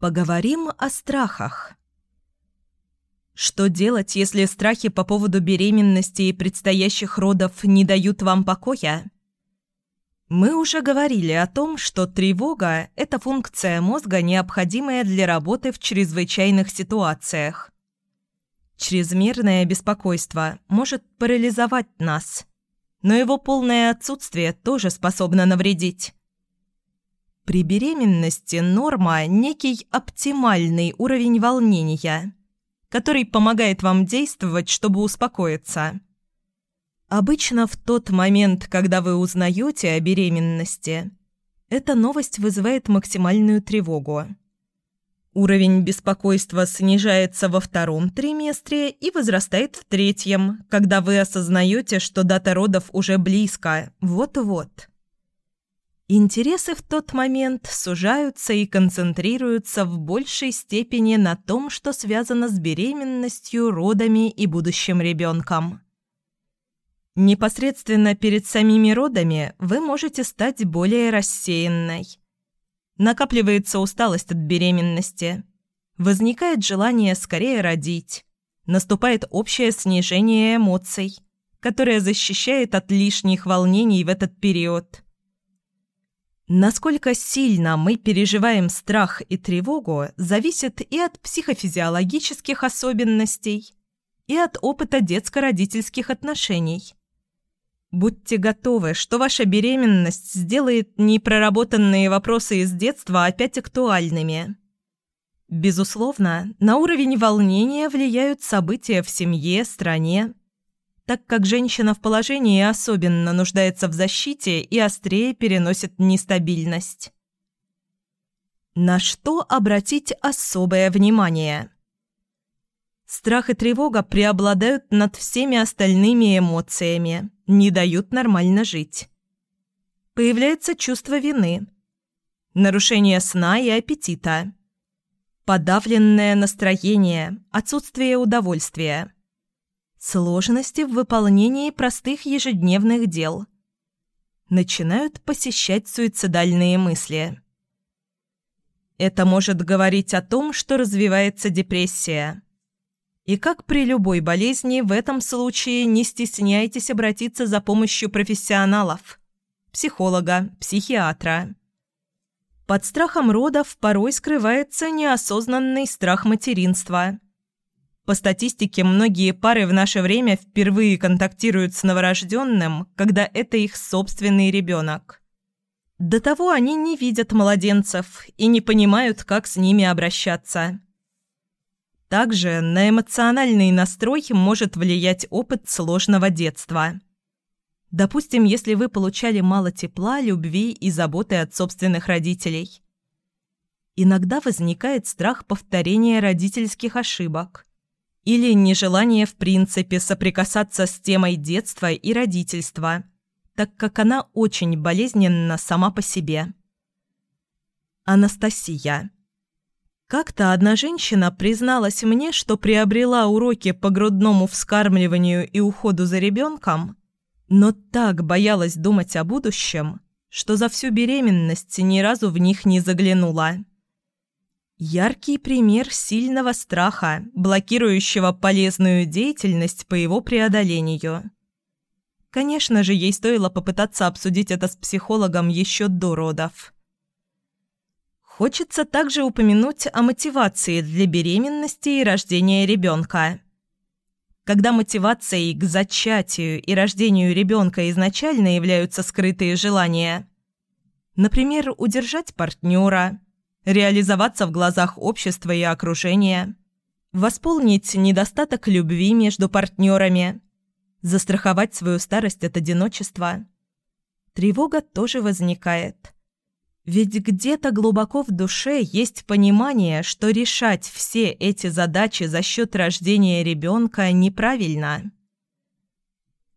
Поговорим о страхах. Что делать, если страхи по поводу беременности и предстоящих родов не дают вам покоя? Мы уже говорили о том, что тревога – это функция мозга, необходимая для работы в чрезвычайных ситуациях. Чрезмерное беспокойство может парализовать нас, но его полное отсутствие тоже способно навредить. При беременности норма – некий оптимальный уровень волнения, который помогает вам действовать, чтобы успокоиться. Обычно в тот момент, когда вы узнаете о беременности, эта новость вызывает максимальную тревогу. Уровень беспокойства снижается во втором триместре и возрастает в третьем, когда вы осознаете, что дата родов уже близко, вот-вот. Интересы в тот момент сужаются и концентрируются в большей степени на том, что связано с беременностью, родами и будущим ребенком. Непосредственно перед самими родами вы можете стать более рассеянной. Накапливается усталость от беременности. Возникает желание скорее родить. Наступает общее снижение эмоций, которое защищает от лишних волнений в этот период. Насколько сильно мы переживаем страх и тревогу, зависит и от психофизиологических особенностей, и от опыта детско-родительских отношений. Будьте готовы, что ваша беременность сделает непроработанные вопросы из детства опять актуальными. Безусловно, на уровень волнения влияют события в семье, стране, так как женщина в положении особенно нуждается в защите и острее переносит нестабильность. На что обратить особое внимание? Страх и тревога преобладают над всеми остальными эмоциями, не дают нормально жить. Появляется чувство вины, нарушение сна и аппетита, подавленное настроение, отсутствие удовольствия, сложности в выполнении простых ежедневных дел. Начинают посещать суицидальные мысли. Это может говорить о том, что развивается депрессия – и как при любой болезни, в этом случае не стесняйтесь обратиться за помощью профессионалов – психолога, психиатра. Под страхом родов порой скрывается неосознанный страх материнства. По статистике, многие пары в наше время впервые контактируют с новорожденным, когда это их собственный ребенок. До того они не видят младенцев и не понимают, как с ними обращаться. Также на эмоциональный настрой может влиять опыт сложного детства. Допустим, если вы получали мало тепла, любви и заботы от собственных родителей. Иногда возникает страх повторения родительских ошибок или нежелание в принципе соприкасаться с темой детства и родительства, так как она очень болезненна сама по себе. Анастасия как-то одна женщина призналась мне, что приобрела уроки по грудному вскармливанию и уходу за ребенком, но так боялась думать о будущем, что за всю беременность ни разу в них не заглянула. Яркий пример сильного страха, блокирующего полезную деятельность по его преодолению. Конечно же, ей стоило попытаться обсудить это с психологом еще до родов. Хочется также упомянуть о мотивации для беременности и рождения ребенка. Когда мотивацией к зачатию и рождению ребенка изначально являются скрытые желания. Например, удержать партнера, реализоваться в глазах общества и окружения, восполнить недостаток любви между партнерами, застраховать свою старость от одиночества. Тревога тоже возникает – ведь где-то глубоко в душе есть понимание, что решать все эти задачи за счет рождения ребенка неправильно.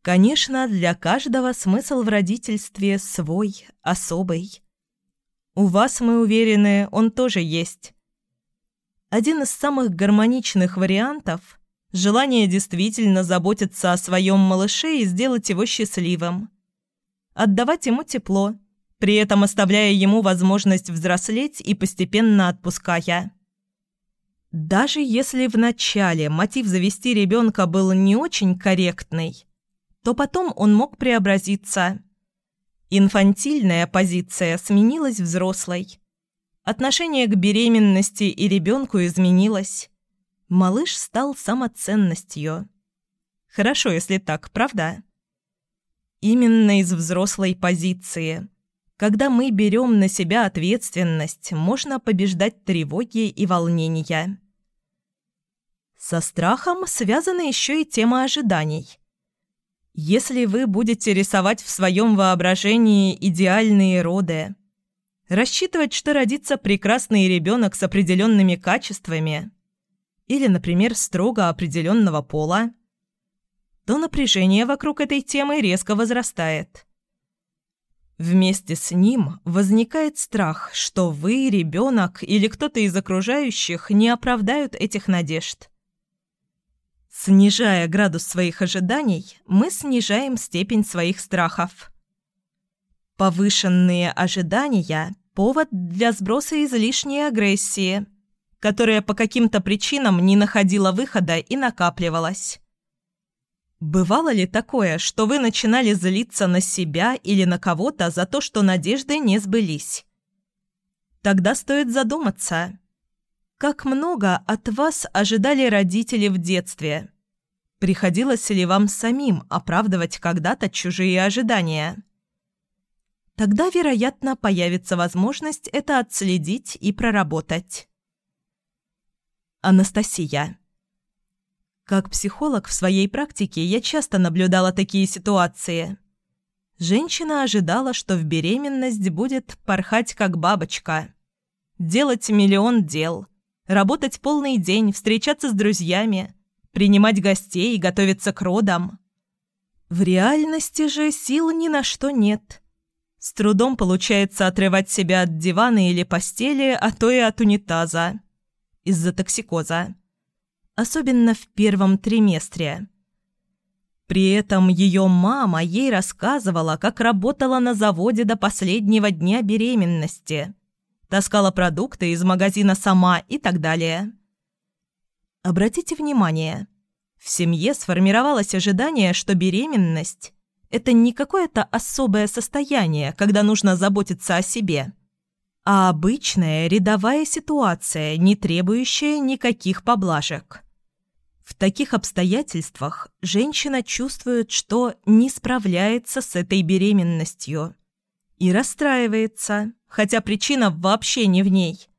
Конечно, для каждого смысл в родительстве свой, особый. У вас, мы уверены, он тоже есть. Один из самых гармоничных вариантов – желание действительно заботиться о своем малыше и сделать его счастливым. Отдавать ему тепло – при этом оставляя ему возможность взрослеть и постепенно отпуская. Даже если в начале мотив завести ребенка был не очень корректный, то потом он мог преобразиться. Инфантильная позиция сменилась взрослой. Отношение к беременности и ребенку изменилось. Малыш стал самоценностью. Хорошо, если так, правда? Именно из взрослой позиции. Когда мы берем на себя ответственность, можно побеждать тревоги и волнения. Со страхом связана еще и тема ожиданий. Если вы будете рисовать в своем воображении идеальные роды, рассчитывать, что родится прекрасный ребенок с определенными качествами, или, например, строго определенного пола, то напряжение вокруг этой темы резко возрастает. Вместе с ним возникает страх, что вы, ребенок или кто-то из окружающих не оправдают этих надежд. Снижая градус своих ожиданий, мы снижаем степень своих страхов. Повышенные ожидания – повод для сброса излишней агрессии, которая по каким-то причинам не находила выхода и накапливалась. Бывало ли такое, что вы начинали злиться на себя или на кого-то за то, что надежды не сбылись? Тогда стоит задуматься, как много от вас ожидали родители в детстве? Приходилось ли вам самим оправдывать когда-то чужие ожидания? Тогда, вероятно, появится возможность это отследить и проработать. Анастасия. Как психолог в своей практике я часто наблюдала такие ситуации. Женщина ожидала, что в беременность будет порхать как бабочка, делать миллион дел, работать полный день, встречаться с друзьями, принимать гостей и готовиться к родам. В реальности же сил ни на что нет. С трудом получается отрывать себя от дивана или постели, а то и от унитаза. Из-за токсикоза. Особенно в первом триместре. При этом ее мама ей рассказывала, как работала на заводе до последнего дня беременности – таскала продукты из магазина сама и так далее. Обратите внимание, в семье сформировалось ожидание, что беременность – это не какое-то особое состояние, когда нужно заботиться о себе, а обычная рядовая ситуация, не требующая никаких поблажек. В таких обстоятельствах женщина чувствует, что не справляется с этой беременностью и расстраивается, хотя причина вообще не в ней.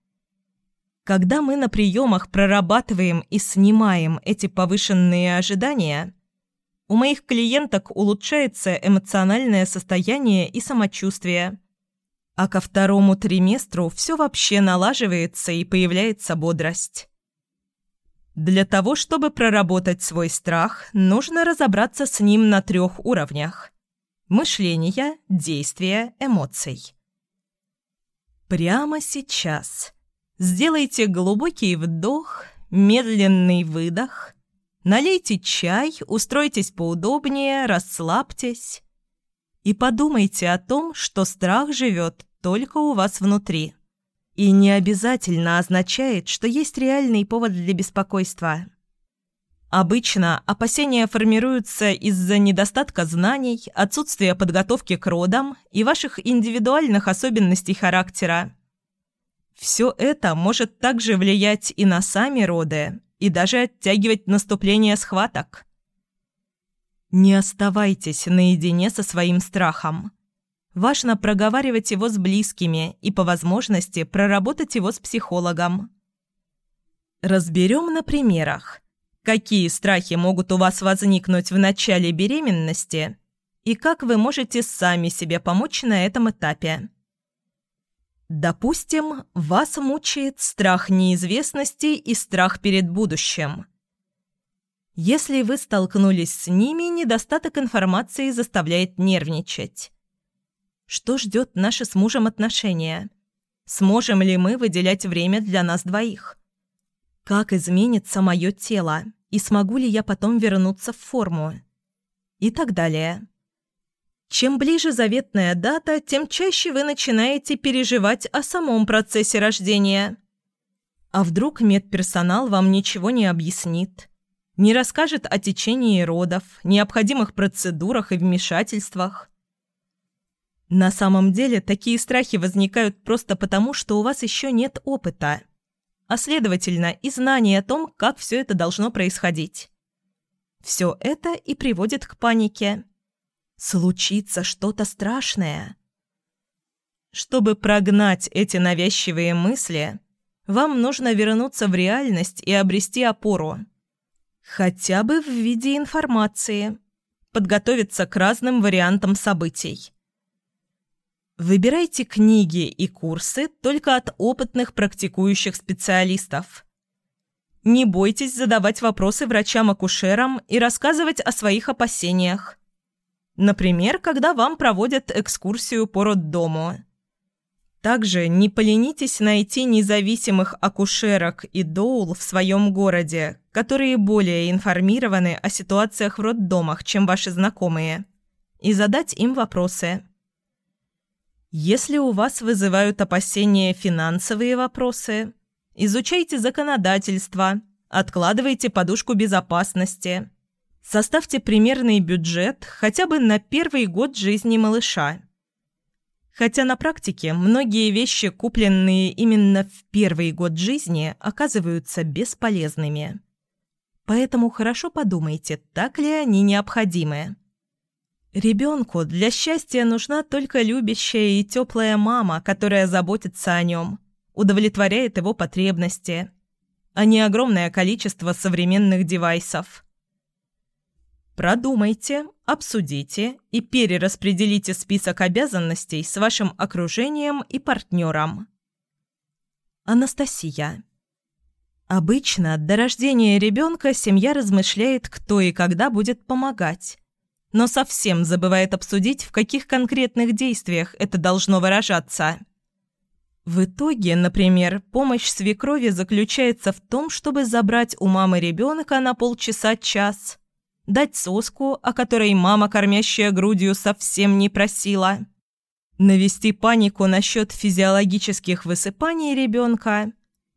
Когда мы на приемах прорабатываем и снимаем эти повышенные ожидания, у моих клиенток улучшается эмоциональное состояние и самочувствие, а ко второму триместру все вообще налаживается и появляется бодрость. Для того, чтобы проработать свой страх, нужно разобраться с ним на трех уровнях – мышления, действия, эмоций. Прямо сейчас. Сделайте глубокий вдох, медленный выдох. Налейте чай, устройтесь поудобнее, расслабьтесь. И подумайте о том, что страх живет только у вас внутри. И не обязательно означает, что есть реальный повод для беспокойства. Обычно опасения формируются из-за недостатка знаний, отсутствия подготовки к родам и ваших индивидуальных особенностей характера. Все это может также влиять и на сами роды, и даже оттягивать наступление схваток. Не оставайтесь наедине со своим страхом. Важно проговаривать его с близкими и, по возможности, проработать его с психологом. Разберем на примерах какие страхи могут у вас возникнуть в начале беременности и как вы можете сами себе помочь на этом этапе. Допустим, вас мучает страх неизвестности и страх перед будущим. Если вы столкнулись с ними, недостаток информации заставляет нервничать. Что ждет наши с мужем отношения? Сможем ли мы выделять время для нас двоих? Как изменится мое тело? И смогу ли я потом вернуться в форму? И так далее. Чем ближе заветная дата, тем чаще вы начинаете переживать о самом процессе рождения. А вдруг медперсонал вам ничего не объяснит? Не расскажет о течении родов, необходимых процедурах и вмешательствах? На самом деле, такие страхи возникают просто потому, что у вас еще нет опыта, а следовательно и знания о том, как все это должно происходить. Все это и приводит к панике. Случится что-то страшное. Чтобы прогнать эти навязчивые мысли, вам нужно вернуться в реальность и обрести опору. Хотя бы в виде информации. Подготовиться к разным вариантам событий. Выбирайте книги и курсы только от опытных практикующих специалистов. Не бойтесь задавать вопросы врачам-акушерам и рассказывать о своих опасениях. Например, когда вам проводят экскурсию по роддому. Также не поленитесь найти независимых акушерок и доул в своем городе, которые более информированы о ситуациях в роддомах, чем ваши знакомые, и задать им вопросы. Если у вас вызывают опасения финансовые вопросы, изучайте законодательство, откладывайте подушку безопасности – Составьте примерный бюджет хотя бы на первый год жизни малыша. Хотя на практике многие вещи, купленные именно в первый год жизни, оказываются бесполезными. Поэтому хорошо подумайте, так ли они необходимы. Ребенку для счастья нужна только любящая и теплая мама, которая заботится о нем, удовлетворяет его потребности, а не огромное количество современных девайсов. Продумайте, обсудите и перераспределите список обязанностей с вашим окружением и партнером. Анастасия. Обычно до рождения ребенка семья размышляет, кто и когда будет помогать, но совсем забывает обсудить, в каких конкретных действиях это должно выражаться. В итоге, например, помощь свекрови заключается в том, чтобы забрать у мамы ребенка на полчаса-час – дать соску, о которой мама, кормящая грудью, совсем не просила, навести панику насчет физиологических высыпаний ребенка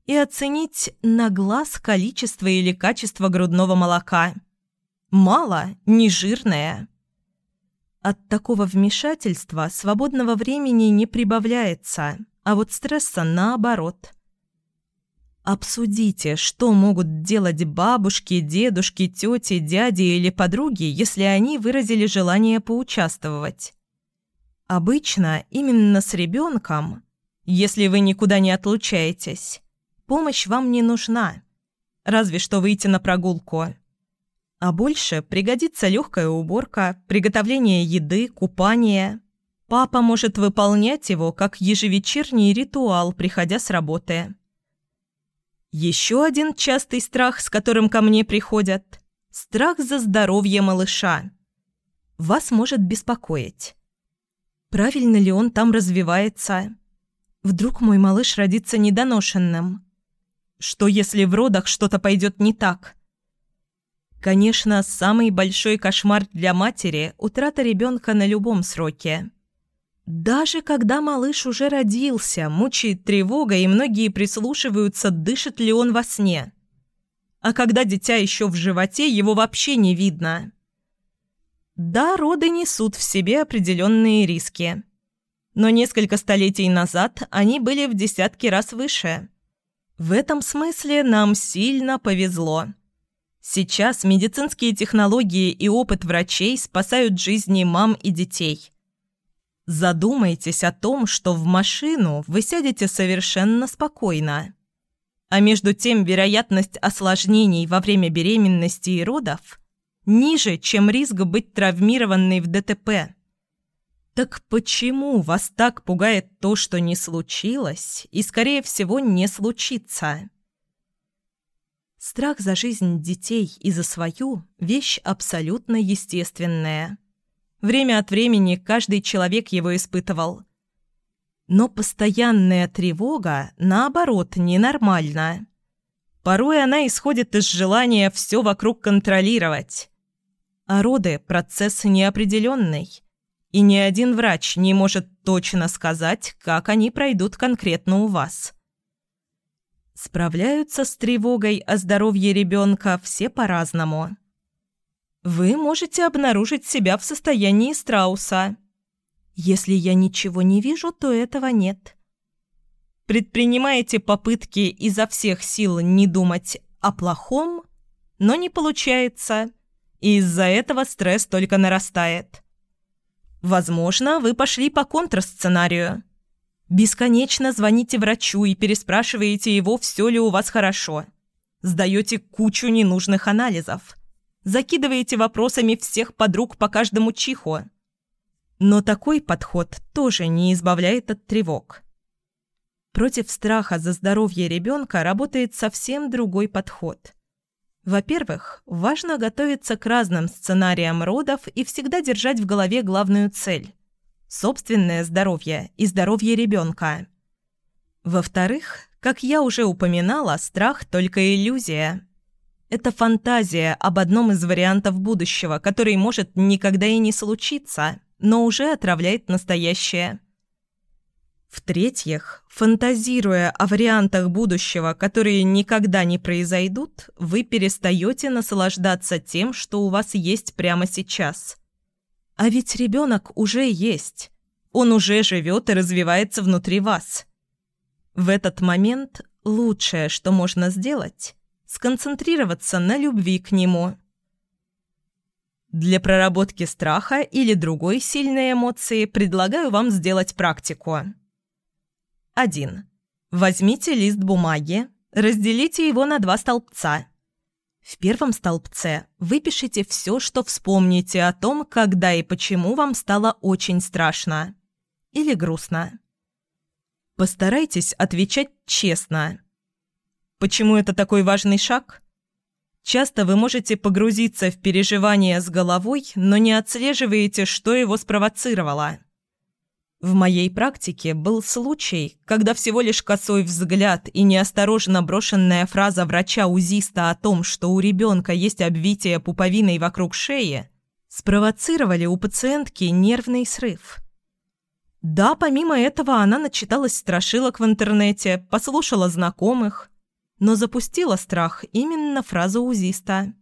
и оценить на глаз количество или качество грудного молока. Мало, не жирное. От такого вмешательства свободного времени не прибавляется, а вот стресса наоборот – Обсудите, что могут делать бабушки, дедушки, тети, дяди или подруги, если они выразили желание поучаствовать. Обычно именно с ребенком, если вы никуда не отлучаетесь, помощь вам не нужна, разве что выйти на прогулку. А больше пригодится легкая уборка, приготовление еды, купание. Папа может выполнять его как ежевечерний ритуал, приходя с работы. Еще один частый страх, с которым ко мне приходят – страх за здоровье малыша. Вас может беспокоить. Правильно ли он там развивается? Вдруг мой малыш родится недоношенным? Что, если в родах что-то пойдет не так? Конечно, самый большой кошмар для матери – утрата ребенка на любом сроке. Даже когда малыш уже родился, мучает тревога, и многие прислушиваются, дышит ли он во сне. А когда дитя еще в животе, его вообще не видно. Да, роды несут в себе определенные риски. Но несколько столетий назад они были в десятки раз выше. В этом смысле нам сильно повезло. Сейчас медицинские технологии и опыт врачей спасают жизни мам и детей – Задумайтесь о том, что в машину вы сядете совершенно спокойно. А между тем вероятность осложнений во время беременности и родов ниже, чем риск быть травмированной в ДТП. Так почему вас так пугает то, что не случилось и, скорее всего, не случится? Страх за жизнь детей и за свою – вещь абсолютно естественная. Время от времени каждый человек его испытывал. Но постоянная тревога, наоборот, ненормальна. Порой она исходит из желания все вокруг контролировать. А роды – процесс неопределенный. и ни один врач не может точно сказать, как они пройдут конкретно у вас. Справляются с тревогой о здоровье ребенка все по-разному. Вы можете обнаружить себя в состоянии страуса. Если я ничего не вижу, то этого нет. Предпринимаете попытки изо всех сил не думать о плохом, но не получается, и из-за этого стресс только нарастает. Возможно, вы пошли по контрсценарию. Бесконечно звоните врачу и переспрашиваете его, все ли у вас хорошо. Сдаете кучу ненужных анализов. Закидываете вопросами всех подруг по каждому чиху. Но такой подход тоже не избавляет от тревог. Против страха за здоровье ребенка работает совсем другой подход. Во-первых, важно готовиться к разным сценариям родов и всегда держать в голове главную цель – собственное здоровье и здоровье ребенка. Во-вторых, как я уже упоминала, страх – только иллюзия. Это фантазия об одном из вариантов будущего, который может никогда и не случиться, но уже отравляет настоящее – в-третьих, фантазируя о вариантах будущего, которые никогда не произойдут, вы перестаете наслаждаться тем, что у вас есть прямо сейчас. А ведь ребенок уже есть. Он уже живет и развивается внутри вас. В этот момент лучшее, что можно сделать – сконцентрироваться на любви к нему. Для проработки страха или другой сильной эмоции предлагаю вам сделать практику – 1. Возьмите лист бумаги, разделите его на два столбца. В первом столбце выпишите все, что вспомните о том, когда и почему вам стало очень страшно или грустно. Постарайтесь отвечать честно. Почему это такой важный шаг? Часто вы можете погрузиться в переживания с головой, но не отслеживаете, что его спровоцировало. В моей практике был случай, когда всего лишь косой взгляд и неосторожно брошенная фраза врача-узиста о том, что у ребенка есть обвитие пуповиной вокруг шеи, спровоцировали у пациентки нервный срыв. Да, помимо этого она начиталась страшилок в интернете, послушала знакомых, но запустила страх именно фразу узиста.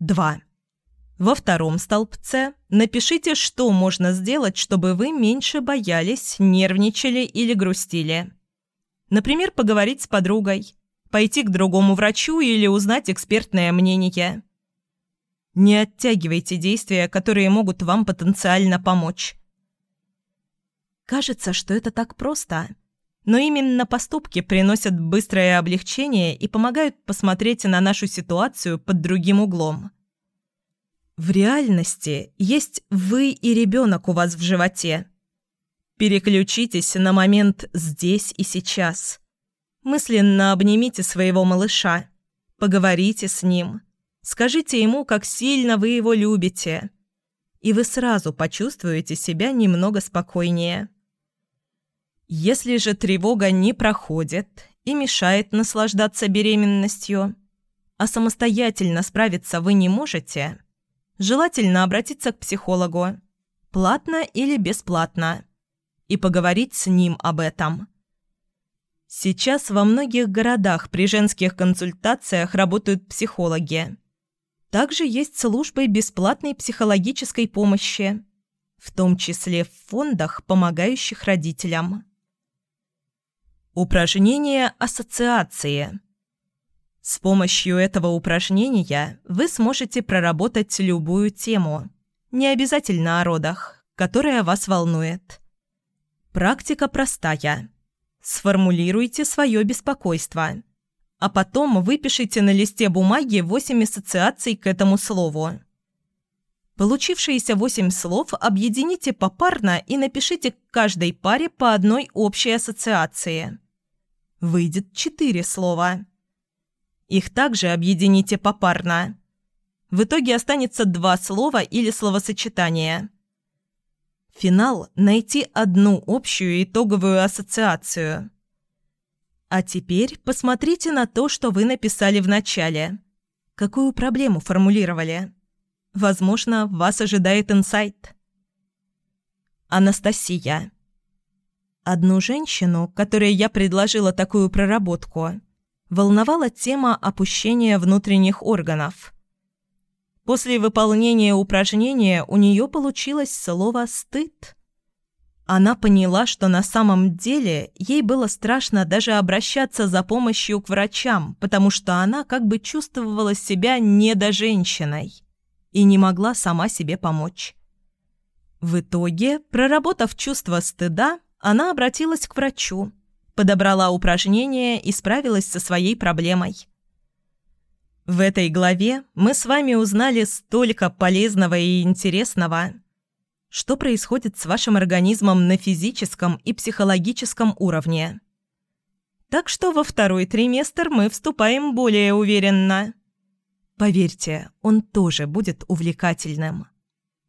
2. Во втором столбце напишите, что можно сделать, чтобы вы меньше боялись, нервничали или грустили. Например, поговорить с подругой, пойти к другому врачу или узнать экспертное мнение. Не оттягивайте действия, которые могут вам потенциально помочь. Кажется, что это так просто. Но именно поступки приносят быстрое облегчение и помогают посмотреть на нашу ситуацию под другим углом. В реальности есть вы и ребенок у вас в животе. Переключитесь на момент здесь и сейчас. Мысленно обнимите своего малыша. Поговорите с ним. Скажите ему, как сильно вы его любите. И вы сразу почувствуете себя немного спокойнее. Если же тревога не проходит и мешает наслаждаться беременностью, а самостоятельно справиться вы не можете – желательно обратиться к психологу, платно или бесплатно, и поговорить с ним об этом. Сейчас во многих городах при женских консультациях работают психологи. Также есть службы бесплатной психологической помощи, в том числе в фондах, помогающих родителям. Упражнение ассоциации – с помощью этого упражнения вы сможете проработать любую тему, не обязательно о родах, которая вас волнует. Практика простая. Сформулируйте свое беспокойство, а потом выпишите на листе бумаги 8 ассоциаций к этому слову. Получившиеся 8 слов объедините попарно и напишите к каждой паре по одной общей ассоциации. Выйдет 4 слова. Их также объедините попарно. В итоге останется два слова или словосочетания. Финал – найти одну общую итоговую ассоциацию. А теперь посмотрите на то, что вы написали в начале. Какую проблему формулировали? Возможно, вас ожидает инсайт. Анастасия. Одну женщину, которой я предложила такую проработку, волновала тема опущения внутренних органов. После выполнения упражнения у нее получилось слово «стыд». Она поняла, что на самом деле ей было страшно даже обращаться за помощью к врачам, потому что она как бы чувствовала себя недоженщиной и не могла сама себе помочь. В итоге, проработав чувство стыда, она обратилась к врачу, подобрала упражнения и справилась со своей проблемой. В этой главе мы с вами узнали столько полезного и интересного. Что происходит с вашим организмом на физическом и психологическом уровне. Так что во второй триместр мы вступаем более уверенно. Поверьте, он тоже будет увлекательным.